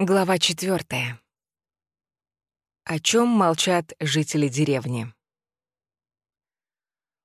Глава четвертая. О чем молчат жители деревни?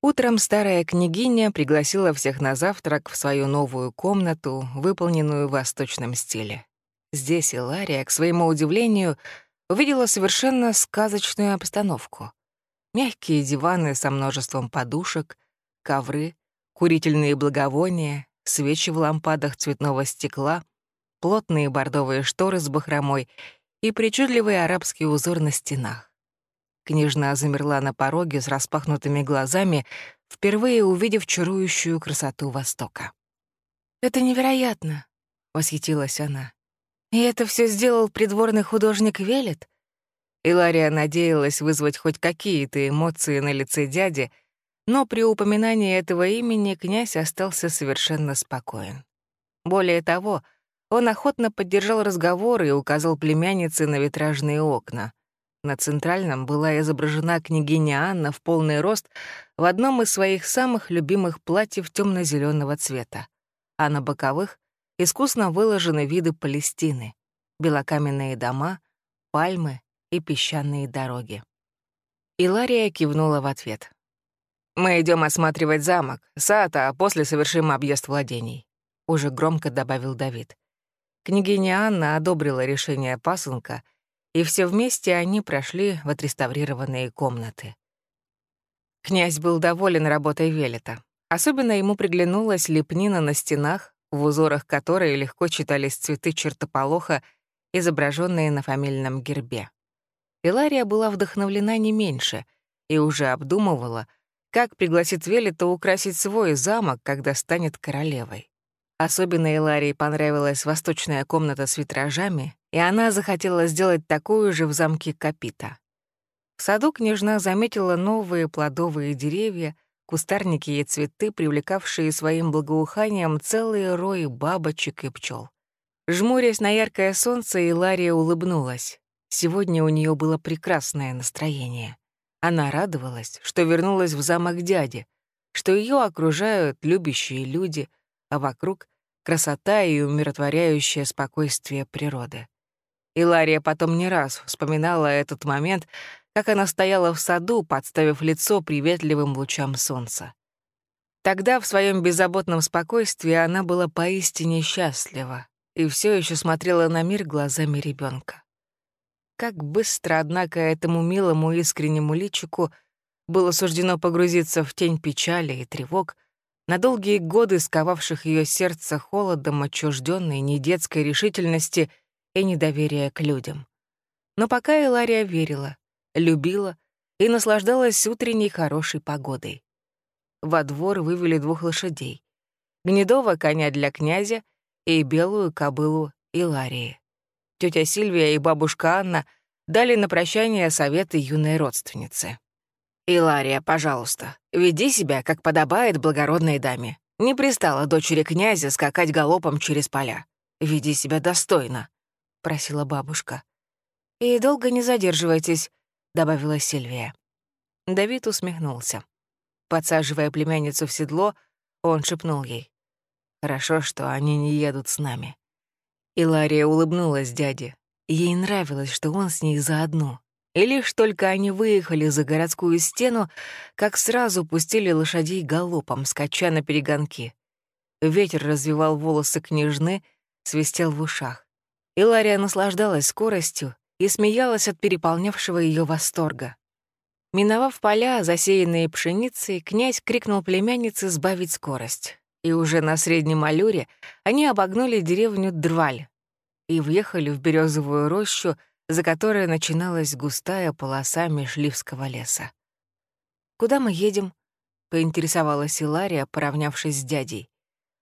Утром старая княгиня пригласила всех на завтрак в свою новую комнату, выполненную в восточном стиле. Здесь Илария, к своему удивлению, увидела совершенно сказочную обстановку. Мягкие диваны со множеством подушек, ковры, курительные благовония, свечи в лампадах цветного стекла — плотные бордовые шторы с бахромой и причудливый арабский узор на стенах. Княжна замерла на пороге с распахнутыми глазами, впервые увидев чарующую красоту Востока. «Это невероятно!» — восхитилась она. «И это все сделал придворный художник Велет?» Илария надеялась вызвать хоть какие-то эмоции на лице дяди, но при упоминании этого имени князь остался совершенно спокоен. Более того, он охотно поддержал разговор и указал племяннице на витражные окна. На центральном была изображена княгиня Анна в полный рост в одном из своих самых любимых платьев темно зеленого цвета, а на боковых искусно выложены виды Палестины, белокаменные дома, пальмы и песчаные дороги. Илария кивнула в ответ. «Мы идем осматривать замок, сад, а после совершим объезд владений», — уже громко добавил Давид. Княгиня Анна одобрила решение пасынка, и все вместе они прошли в отреставрированные комнаты. Князь был доволен работой Велета. Особенно ему приглянулась лепнина на стенах, в узорах которой легко читались цветы чертополоха, изображенные на фамильном гербе. Илария была вдохновлена не меньше и уже обдумывала, как пригласит Велета украсить свой замок, когда станет королевой. Особенно Иларии понравилась восточная комната с витражами, и она захотела сделать такую же в замке Капита. В саду княжна заметила новые плодовые деревья, кустарники и цветы, привлекавшие своим благоуханием целые рои бабочек и пчел. Жмурясь на яркое солнце, Илария улыбнулась. Сегодня у нее было прекрасное настроение. Она радовалась, что вернулась в замок дяди, что ее окружают любящие люди — а вокруг — красота и умиротворяющее спокойствие природы. Илария потом не раз вспоминала этот момент, как она стояла в саду, подставив лицо приветливым лучам солнца. Тогда в своем беззаботном спокойствии она была поистине счастлива и все еще смотрела на мир глазами ребенка. Как быстро, однако, этому милому искреннему личику было суждено погрузиться в тень печали и тревог, на долгие годы сковавших ее сердце холодом отчужденной недетской решительности и недоверия к людям. Но пока Илария верила, любила и наслаждалась утренней хорошей погодой. Во двор вывели двух лошадей. Гнедого коня для князя и белую кобылу Иларии. Тетя Сильвия и бабушка Анна дали на прощание советы юной родственницы. «Илария, пожалуйста, веди себя, как подобает благородной даме. Не пристала дочери князя скакать галопом через поля. Веди себя достойно», — просила бабушка. «И долго не задерживайтесь», — добавила Сильвия. Давид усмехнулся. Подсаживая племянницу в седло, он шепнул ей. «Хорошо, что они не едут с нами». Илария улыбнулась дяде. Ей нравилось, что он с ней заодно. И лишь только они выехали за городскую стену, как сразу пустили лошадей галопом, скача на перегонки. Ветер развивал волосы княжны, свистел в ушах. Илария наслаждалась скоростью и смеялась от переполнявшего ее восторга. Миновав поля, засеянные пшеницей, князь крикнул племяннице сбавить скорость. И уже на среднем аллюре они обогнули деревню Дрваль и въехали в березовую рощу, за которой начиналась густая полоса межливского леса. «Куда мы едем?» — поинтересовалась Илария, поравнявшись с дядей.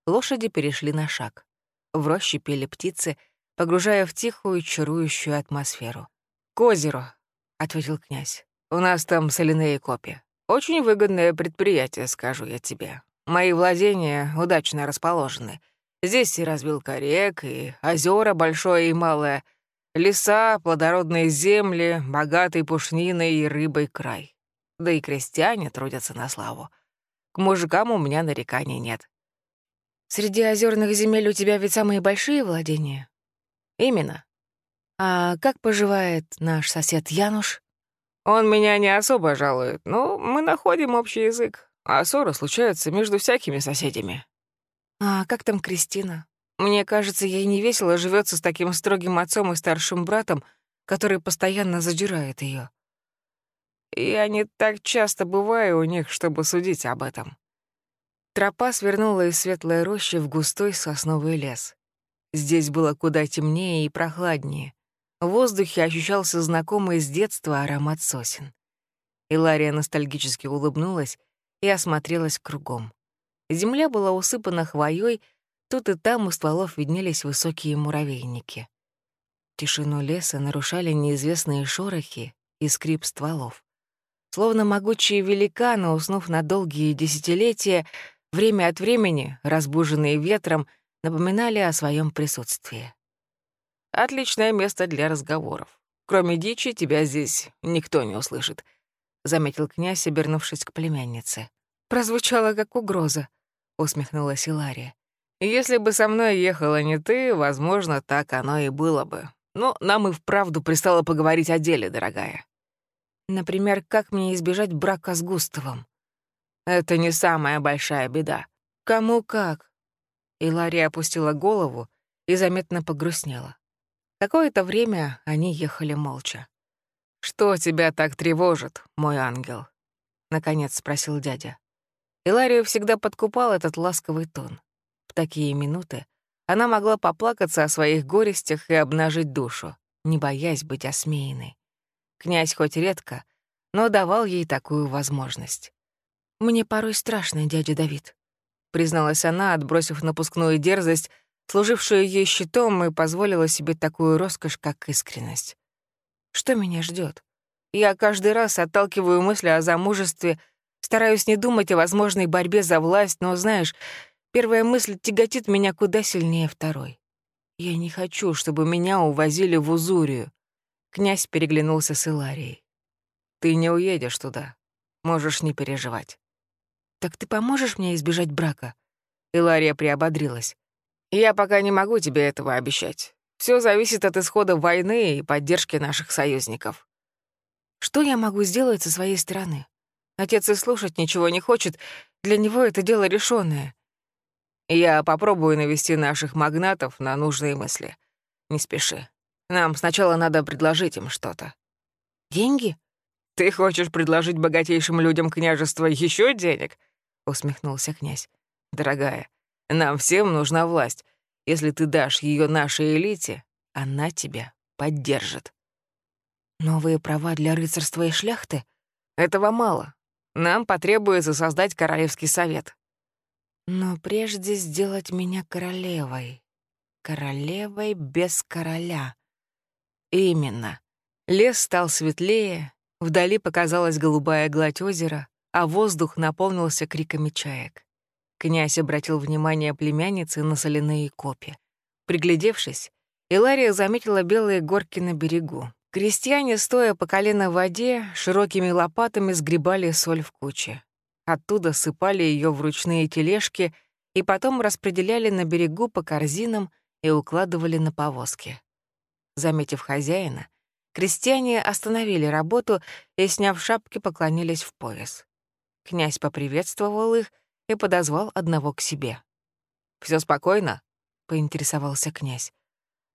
Лошади перешли на шаг. В роще пели птицы, погружая в тихую, чарующую атмосферу. «К озеру», — ответил князь. «У нас там соляные копья. Очень выгодное предприятие, скажу я тебе. Мои владения удачно расположены. Здесь и развилка рек, и озера большое и малое — Леса, плодородные земли, богатый пушниной и рыбой край. Да и крестьяне трудятся на славу. К мужикам у меня нареканий нет. Среди озерных земель у тебя ведь самые большие владения? Именно. А как поживает наш сосед Януш? Он меня не особо жалует, но мы находим общий язык, а ссоры случаются между всякими соседями. А как там Кристина? Мне кажется, ей не весело живется с таким строгим отцом и старшим братом, который постоянно задирает ее. Я не так часто бываю у них, чтобы судить об этом. Тропа свернула из светлой рощи в густой сосновый лес. Здесь было куда темнее и прохладнее. В воздухе ощущался знакомый с детства аромат сосен. Илария ностальгически улыбнулась и осмотрелась кругом. Земля была усыпана хвоей, тут и там у стволов виднелись высокие муравейники. Тишину леса нарушали неизвестные шорохи и скрип стволов. Словно могучие великаны, уснув на долгие десятилетия, время от времени, разбуженные ветром, напоминали о своем присутствии. «Отличное место для разговоров. Кроме дичи, тебя здесь никто не услышит», — заметил князь, обернувшись к племяннице. «Прозвучало как угроза», — усмехнулась Илария. «Если бы со мной ехала не ты, возможно, так оно и было бы. Но нам и вправду пристало поговорить о деле, дорогая. Например, как мне избежать брака с Густавом? Это не самая большая беда. Кому как? И Ларри опустила голову и заметно погрустнела. Какое-то время они ехали молча. «Что тебя так тревожит, мой ангел?» — наконец спросил дядя. Иларию всегда подкупал этот ласковый тон. В такие минуты она могла поплакаться о своих горестях и обнажить душу, не боясь быть осмеянной. Князь хоть редко, но давал ей такую возможность. «Мне порой страшно, дядя Давид», — призналась она, отбросив напускную дерзость, служившую ей щитом, и позволила себе такую роскошь, как искренность. «Что меня ждет? Я каждый раз отталкиваю мысли о замужестве, стараюсь не думать о возможной борьбе за власть, но, знаешь, первая мысль тяготит меня куда сильнее второй. Я не хочу, чтобы меня увозили в Узурию. Князь переглянулся с Иларией. «Ты не уедешь туда. Можешь не переживать». «Так ты поможешь мне избежать брака?» Илария приободрилась. «Я пока не могу тебе этого обещать. Все зависит от исхода войны и поддержки наших союзников». «Что я могу сделать со своей стороны? Отец и слушать ничего не хочет. Для него это дело решенное. Я попробую навести наших магнатов на нужные мысли. Не спеши. Нам сначала надо предложить им что-то. Деньги? Ты хочешь предложить богатейшим людям княжества еще денег? Усмехнулся князь. Дорогая, нам всем нужна власть. Если ты дашь ее нашей элите, она тебя поддержит. Новые права для рыцарства и шляхты? Этого мало. Нам потребуется создать королевский совет. Но прежде сделать меня королевой. Королевой без короля. Именно. Лес стал светлее, вдали показалась голубая гладь озера, а воздух наполнился криками чаек. Князь обратил внимание племянницы на соляные копья. Приглядевшись, Илария заметила белые горки на берегу. Крестьяне, стоя по колено в воде, широкими лопатами сгребали соль в куче. Оттуда сыпали ее в ручные тележки и потом распределяли на берегу по корзинам и укладывали на повозки. Заметив хозяина, крестьяне остановили работу и, сняв шапки, поклонились в пояс. Князь поприветствовал их и подозвал одного к себе. Все спокойно?» — поинтересовался князь.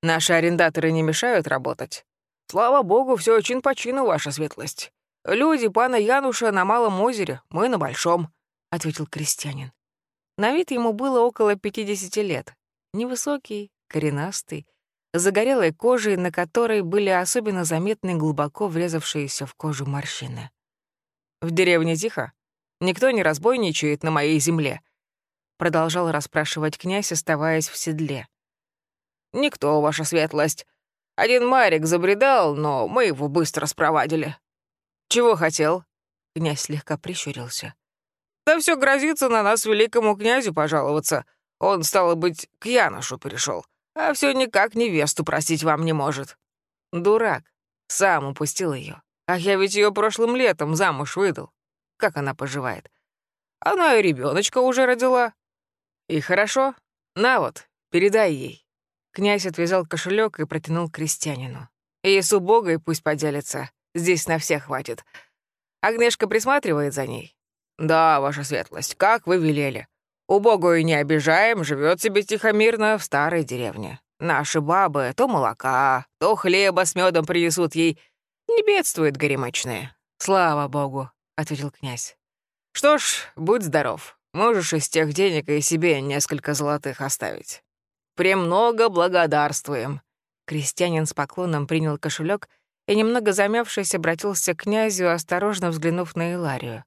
«Наши арендаторы не мешают работать?» «Слава богу, все очень по чину, ваша светлость. Люди пана Януша на Малом озере, мы на Большом», — ответил крестьянин. На вид ему было около пятидесяти лет. Невысокий, коренастый, загорелой кожей, на которой были особенно заметны глубоко врезавшиеся в кожу морщины. «В деревне тихо? Никто не разбойничает на моей земле?» Продолжал расспрашивать князь, оставаясь в седле. «Никто, ваша светлость. Один Марик забредал, но мы его быстро спровадили». «Чего хотел?» Князь слегка прищурился. «Да все грозится на нас великому князю пожаловаться. Он, стало быть, к Янушу перешел а все никак невесту простить вам не может. Дурак. Сам упустил ее. А я ведь ее прошлым летом замуж выдал. Как она поживает? Она и ребеночка уже родила. И хорошо. На вот, передай ей. Князь отвязал кошелек и протянул крестьянину. «И с убогой пусть поделится. Здесь на всех хватит. Агнешка присматривает за ней?» «Да, ваша светлость, как вы велели. Убогую не обижаем, живет себе тихо-мирно в старой деревне. Наши бабы то молока, то хлеба с медом принесут ей. Не бедствует горемычные. Слава богу, — ответил князь. Что ж, будь здоров. Можешь из тех денег и себе несколько золотых оставить. Премного благодарствуем. Крестьянин с поклоном принял кошелек и, немного замявшись, обратился к князю, осторожно взглянув на Иларию.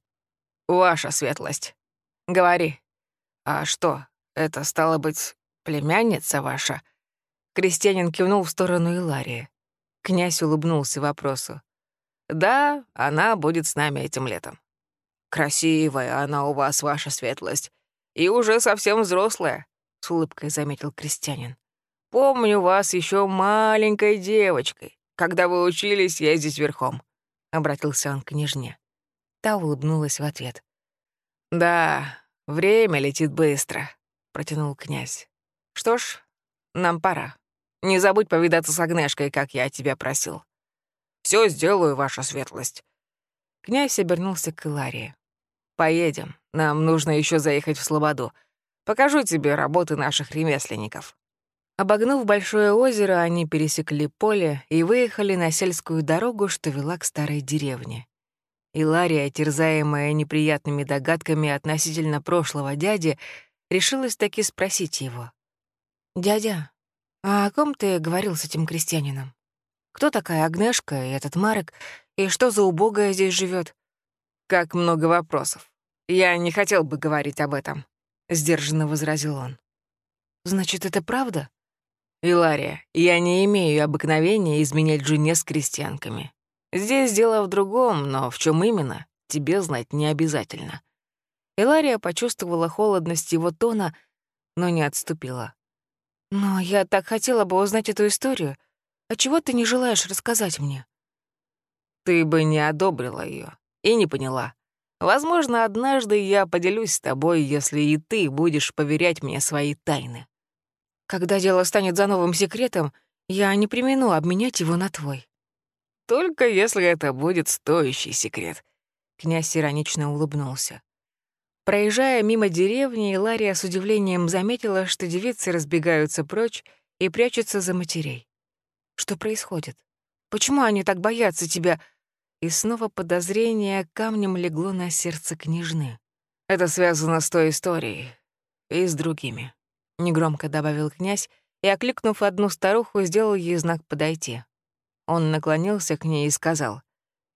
«Ваша светлость. Говори, «А что, это стало быть племянница ваша?» Крестьянин кивнул в сторону Иларии. Князь улыбнулся вопросу. «Да, она будет с нами этим летом. Красивая она у вас, ваша светлость, и уже совсем взрослая», — с улыбкой заметил крестьянин. «Помню вас еще маленькой девочкой, когда вы учились ездить верхом», — обратился он к княжне. Та улыбнулась в ответ. «Да, «Время летит быстро», — протянул князь. «Что ж, нам пора. Не забудь повидаться с Агнешкой, как я тебя просил. Все сделаю, ваша светлость». Князь обернулся к Иларии. «Поедем. Нам нужно еще заехать в Слободу. Покажу тебе работы наших ремесленников». Обогнув большое озеро, они пересекли поле и выехали на сельскую дорогу, что вела к старой деревне. И Лария, терзаемая неприятными догадками относительно прошлого дяди, решилась таки спросить его. «Дядя, а о ком ты говорил с этим крестьянином? Кто такая Агнешка и этот Марек, и что за убогая здесь живет? «Как много вопросов. Я не хотел бы говорить об этом», — сдержанно возразил он. «Значит, это правда?» «Илария, я не имею обыкновения изменять жене с крестьянками. Здесь дело в другом, но в чем именно, тебе знать не обязательно. Элария почувствовала холодность его тона, но не отступила. «Но я так хотела бы узнать эту историю. А чего ты не желаешь рассказать мне?» «Ты бы не одобрила ее и не поняла. Возможно, однажды я поделюсь с тобой, если и ты будешь поверять мне свои тайны. Когда дело станет за новым секретом, я не примену обменять его на твой. Только если это будет стоящий секрет. Князь иронично улыбнулся. Проезжая мимо деревни, Лария с удивлением заметила, что девицы разбегаются прочь и прячутся за матерей. Что происходит? Почему они так боятся тебя? И снова подозрение камнем легло на сердце княжны. Это связано с той историей и с другими. Негромко добавил князь и, окликнув одну старуху, сделал ей знак подойти. Он наклонился к ней и сказал,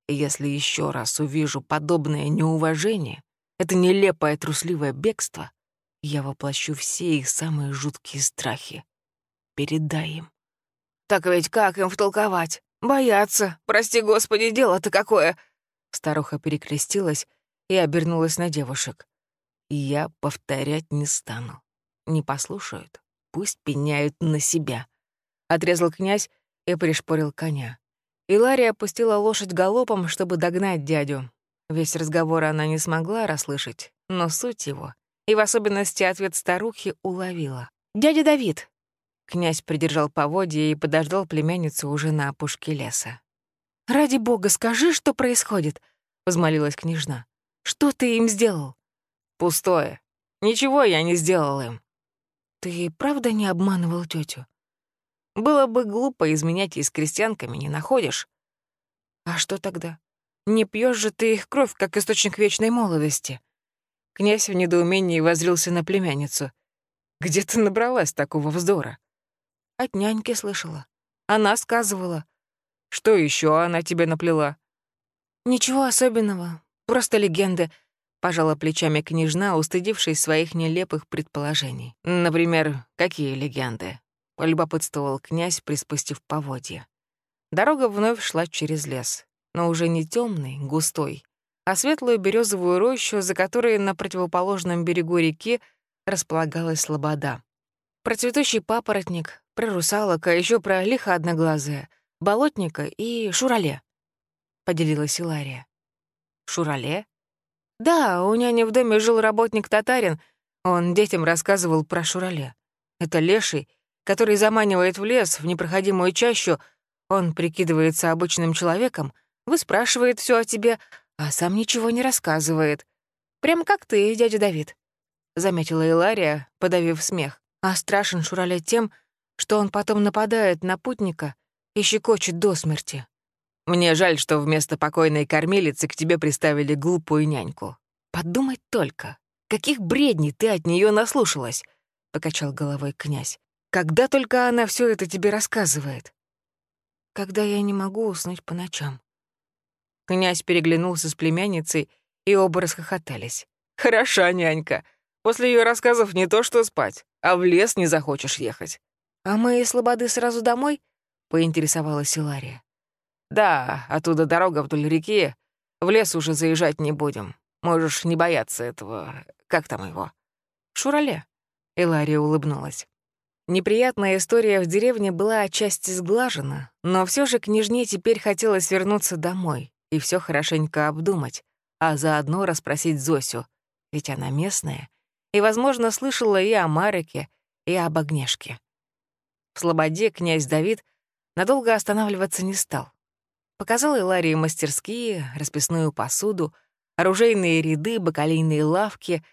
«Если еще раз увижу подобное неуважение, это нелепое трусливое бегство, я воплощу все их самые жуткие страхи. Передай им». «Так ведь как им втолковать? Бояться. Прости, Господи, дело-то какое!» Старуха перекрестилась и обернулась на девушек. «Я повторять не стану. Не послушают, пусть пеняют на себя», — отрезал князь и пришпорил коня. Илария опустила лошадь галопом, чтобы догнать дядю. Весь разговор она не смогла расслышать, но суть его, и в особенности ответ старухи, уловила. «Дядя Давид!» Князь придержал поводья и подождал племянницу уже на опушке леса. «Ради бога, скажи, что происходит!» — возмолилась княжна. «Что ты им сделал?» «Пустое. Ничего я не сделал им». «Ты правда не обманывал тетю? Было бы глупо изменять ей с крестьянками, не находишь? А что тогда? Не пьешь же ты их кровь, как источник вечной молодости. Князь в недоумении возрился на племянницу. Где ты набралась такого вздора? От няньки слышала. Она сказывала. Что еще она тебе наплела? Ничего особенного, просто легенды, пожала плечами княжна, устыдившись своих нелепых предположений. Например, какие легенды? — полюбопытствовал князь, приспустив поводья. Дорога вновь шла через лес, но уже не темный, густой, а светлую березовую рощу, за которой на противоположном берегу реки располагалась слобода. Про цветущий папоротник, про русалок, а еще про лихо одноглазое, болотника и шурале, — поделилась Илария. Шурале? Да, у няни в доме жил работник татарин, он детям рассказывал про шурале. Это леший, который заманивает в лес, в непроходимую чащу, он прикидывается обычным человеком, выспрашивает все о тебе, а сам ничего не рассказывает. Прям как ты, дядя Давид», — заметила Илария, подавив смех. «А страшен Шурале тем, что он потом нападает на путника и щекочет до смерти. Мне жаль, что вместо покойной кормилицы к тебе приставили глупую няньку. Подумать только, каких бредней ты от нее наслушалась, — покачал головой князь. Когда только она все это тебе рассказывает? Когда я не могу уснуть по ночам. Князь переглянулся с племянницей, и оба расхохотались. «Хороша нянька. После ее рассказов не то что спать, а в лес не захочешь ехать». «А мы из Слободы сразу домой?» — поинтересовалась Илария. «Да, оттуда дорога вдоль реки. В лес уже заезжать не будем. Можешь не бояться этого... Как там его?» «Шурале», — Илария улыбнулась. Неприятная история в деревне была отчасти сглажена, но все же княжне теперь хотелось вернуться домой и все хорошенько обдумать, а заодно расспросить Зосю, ведь она местная, и, возможно, слышала и о Марике, и об Огнешке. В Слободе князь Давид надолго останавливаться не стал. Показал Иларии мастерские, расписную посуду, оружейные ряды, бакалейные лавки.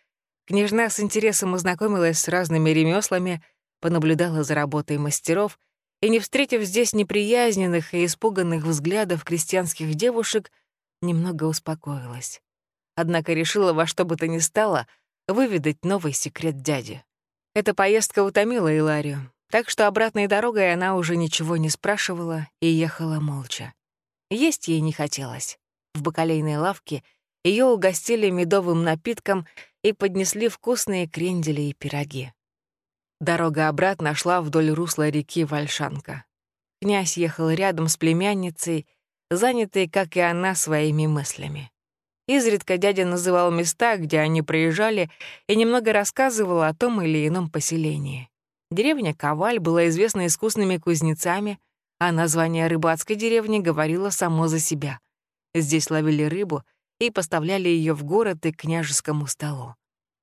Княжна с интересом ознакомилась с разными ремеслами — понаблюдала за работой мастеров и, не встретив здесь неприязненных и испуганных взглядов крестьянских девушек, немного успокоилась. Однако решила во что бы то ни стало выведать новый секрет дяди. Эта поездка утомила Иларию, так что обратной дорогой она уже ничего не спрашивала и ехала молча. Есть ей не хотелось. В бакалейной лавке ее угостили медовым напитком и поднесли вкусные крендели и пироги. Дорога обратно шла вдоль русла реки Вальшанка. Князь ехал рядом с племянницей, занятой, как и она, своими мыслями. Изредка дядя называл места, где они проезжали, и немного рассказывал о том или ином поселении. Деревня Коваль была известна искусными кузнецами, а название рыбацкой деревни говорило само за себя. Здесь ловили рыбу и поставляли ее в город и к княжескому столу.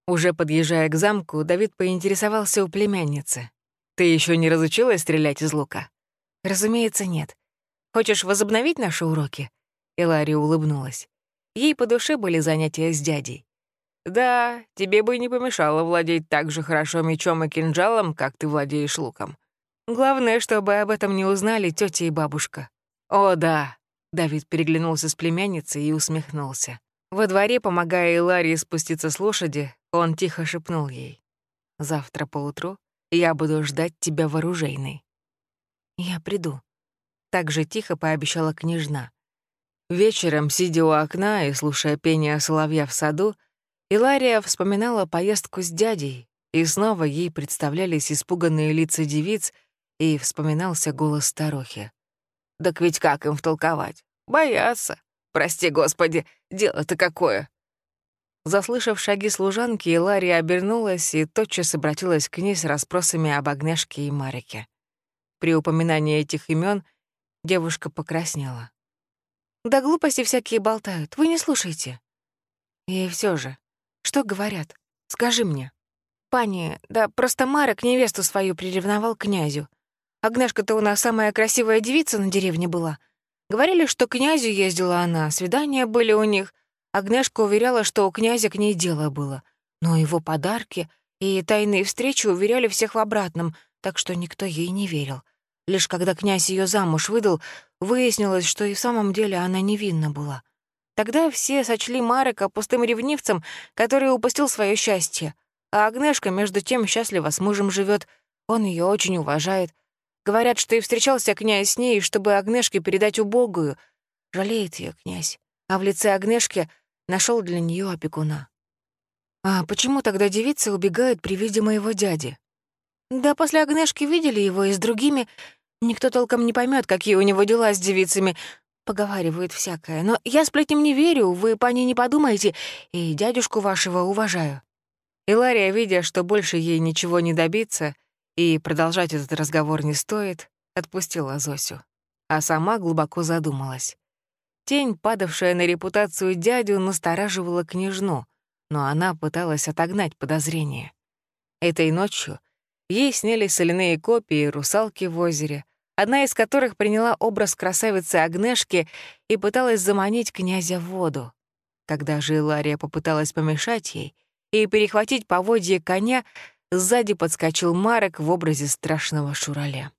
Уже подъезжая к замку, Давид поинтересовался у племянницы. «Ты еще не разучилась стрелять из лука?» «Разумеется, нет. Хочешь возобновить наши уроки?» Илария улыбнулась. Ей по душе были занятия с дядей. «Да, тебе бы не помешало владеть так же хорошо мечом и кинжалом, как ты владеешь луком. Главное, чтобы об этом не узнали тетя и бабушка». «О, да», — Давид переглянулся с племянницей и усмехнулся. Во дворе, помогая Иларии спуститься с лошади, он тихо шепнул ей. «Завтра поутру я буду ждать тебя вооружейной». «Я приду», — так же тихо пообещала княжна. Вечером, сидя у окна и слушая пение соловья в саду, Илария вспоминала поездку с дядей, и снова ей представлялись испуганные лица девиц, и вспоминался голос старухи. «Так ведь как им втолковать? Боятся. Прости, Господи, дело-то какое!» Заслышав шаги служанки, Лария обернулась и тотчас обратилась к ней с расспросами об Агнешке и Марике. При упоминании этих имен девушка покраснела. «Да глупости всякие болтают, вы не слушайте». «И все же, что говорят? Скажи мне». «Пани, да просто Марек невесту свою приревновал князю. Агнешка-то у нас самая красивая девица на деревне была. Говорили, что к князю ездила она, свидания были у них, Агнешка уверяла, что у князя к ней дело было. Но его подарки и тайные встречи уверяли всех в обратном, так что никто ей не верил. Лишь когда князь ее замуж выдал, выяснилось, что и в самом деле она невинна была. Тогда все сочли Марека пустым ревнивцем, который упустил свое счастье. А Агнешка, между тем, счастливо с мужем живет. Он ее очень уважает. Говорят, что и встречался князь с ней, чтобы Агнешке передать убогую. Жалеет ее князь. А в лице Агнешки нашел для нее опекуна. А почему тогда девицы убегают при виде моего дяди? Да после Агнешки видели его и с другими. Никто толком не поймет, какие у него дела с девицами. Поговаривают всякое. Но я сплетням не верю, вы по ней не подумайте, и дядюшку вашего уважаю. Илария, видя, что больше ей ничего не добиться и продолжать этот разговор не стоит, отпустила Зосю, а сама глубоко задумалась. Тень, падавшая на репутацию дядю, настораживала княжну, но она пыталась отогнать подозрения. Этой ночью Ей снились соляные копии русалки в озере, одна из которых приняла образ красавицы Агнешки и пыталась заманить князя в воду. Когда же Илария попыталась помешать ей и перехватить поводье коня, сзади подскочил Марек в образе страшного шураля.